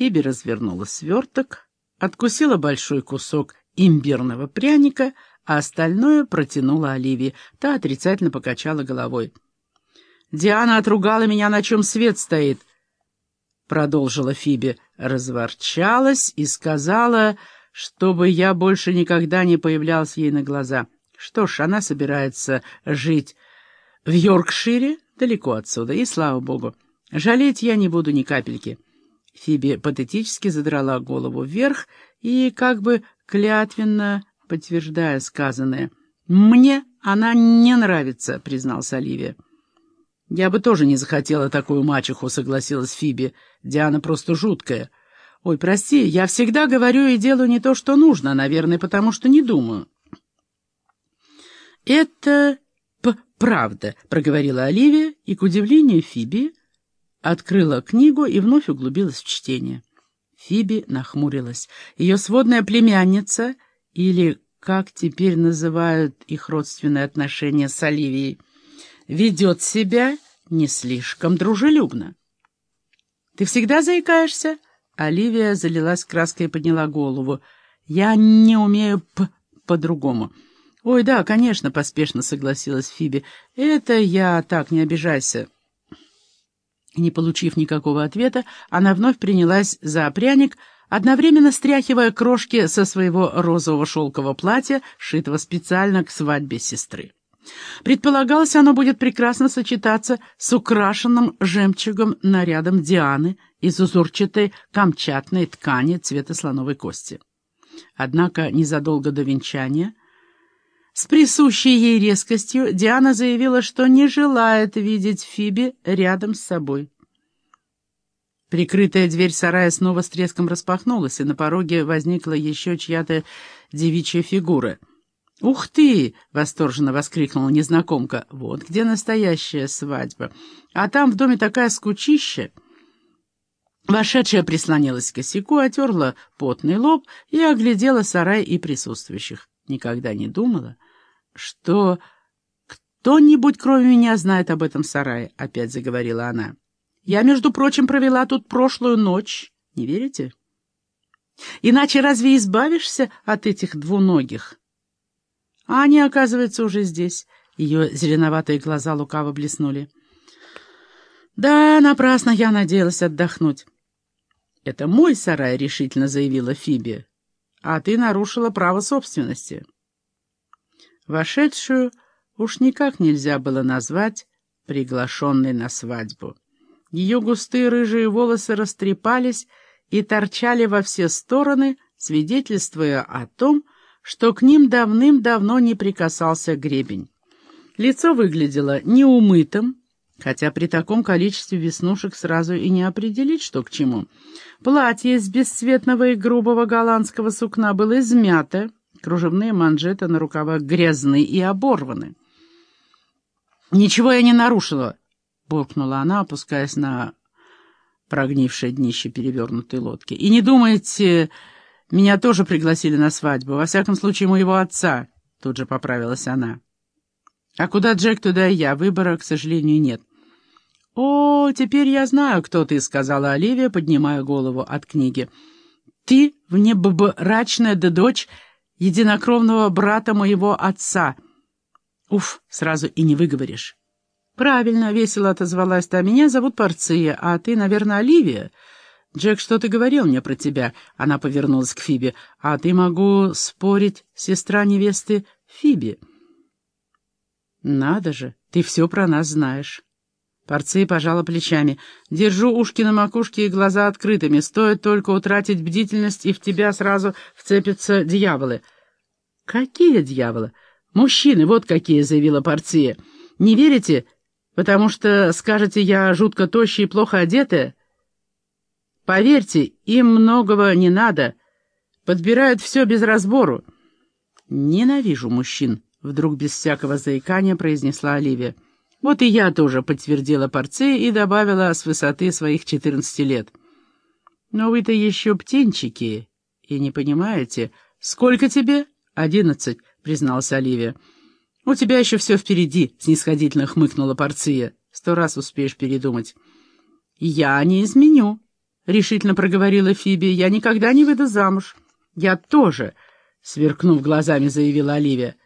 Фиби развернула сверток, откусила большой кусок имбирного пряника, а остальное протянула Оливии. Та отрицательно покачала головой. «Диана отругала меня, на чем свет стоит», — продолжила Фиби. Разворчалась и сказала, чтобы я больше никогда не появлялся ей на глаза. Что ж, она собирается жить в Йоркшире, далеко отсюда, и слава богу. Жалеть я не буду ни капельки. Фиби патетически задрала голову вверх и, как бы клятвенно подтверждая сказанное, «Мне она не нравится», — признался Оливия. «Я бы тоже не захотела такую мачеху», — согласилась Фиби. «Диана просто жуткая». «Ой, прости, я всегда говорю и делаю не то, что нужно, наверное, потому что не думаю». «Это правда», — проговорила Оливия, и, к удивлению Фиби, открыла книгу и вновь углубилась в чтение. Фиби нахмурилась. Ее сводная племянница, или, как теперь называют их родственные отношения с Оливией, ведет себя не слишком дружелюбно. «Ты всегда заикаешься?» Оливия залилась краской и подняла голову. «Я не умею по-другому». «Ой, да, конечно», — поспешно согласилась Фиби. «Это я так, не обижайся». Не получив никакого ответа, она вновь принялась за пряник, одновременно стряхивая крошки со своего розового шелкового платья, шитого специально к свадьбе сестры. Предполагалось, оно будет прекрасно сочетаться с украшенным жемчугом нарядом Дианы из узорчатой камчатной ткани цвета слоновой кости. Однако незадолго до венчания с присущей ей резкостью Диана заявила, что не желает видеть Фиби рядом с собой. Прикрытая дверь сарая снова с треском распахнулась, и на пороге возникла еще чья-то девичья фигура. «Ух ты!» — восторженно воскликнула незнакомка. «Вот где настоящая свадьба! А там в доме такая скучища!» Вошедшая прислонилась к косяку, отерла потный лоб и оглядела сарай и присутствующих. Никогда не думала, что кто-нибудь, кроме меня, знает об этом сарае, — опять заговорила она. Я, между прочим, провела тут прошлую ночь. Не верите? Иначе разве избавишься от этих двуногих? А они, оказывается, уже здесь. Ее зеленоватые глаза лукаво блеснули. Да, напрасно я надеялась отдохнуть. «Это мой сарай», — решительно заявила Фиби. «А ты нарушила право собственности». Вошедшую уж никак нельзя было назвать приглашенной на свадьбу. Ее густые рыжие волосы растрепались и торчали во все стороны, свидетельствуя о том, что к ним давным-давно не прикасался гребень. Лицо выглядело неумытым, хотя при таком количестве веснушек сразу и не определить, что к чему. Платье из бесцветного и грубого голландского сукна было измято, Кружевные манжеты на рукавах грязные и оборваны. «Ничего я не нарушила!» — буркнула она, опускаясь на прогнившее днище перевернутой лодки. «И не думайте, меня тоже пригласили на свадьбу, во всяком случае моего отца», — тут же поправилась она. «А куда Джек, туда и я, выбора, к сожалению, нет». «О, теперь я знаю, кто ты», — сказала Оливия, поднимая голову от книги. «Ты внебрачная да дочь единокровного брата моего отца. Уф, сразу и не выговоришь. Правильно, весело отозвалась та. Меня зовут Порция, а ты, наверное, Оливия. Джек что-то говорил мне про тебя. Она повернулась к Фиби. А ты, могу спорить, сестра невесты Фиби. Надо же, ты все про нас знаешь. Порция пожала плечами. «Держу ушки на макушке и глаза открытыми. Стоит только утратить бдительность, и в тебя сразу вцепятся дьяволы». «Какие дьяволы? Мужчины, вот какие», — заявила Порция. «Не верите? Потому что, скажете, я жутко тощая и плохо одетая?» «Поверьте, им многого не надо. Подбирают все без разбору». «Ненавижу мужчин», — вдруг без всякого заикания произнесла Оливия. Вот и я тоже подтвердила Порция и добавила с высоты своих четырнадцати лет. Но вы-то еще птенчики и не понимаете. Сколько тебе? Одиннадцать, призналась Оливия. У тебя еще все впереди, снисходительно хмыкнула Порция. Сто раз успеешь передумать. Я не изменю. — решительно проговорила Фиби. «Я никогда не выйду замуж». «Я тоже», — сверкнув глазами, заявила Оливия.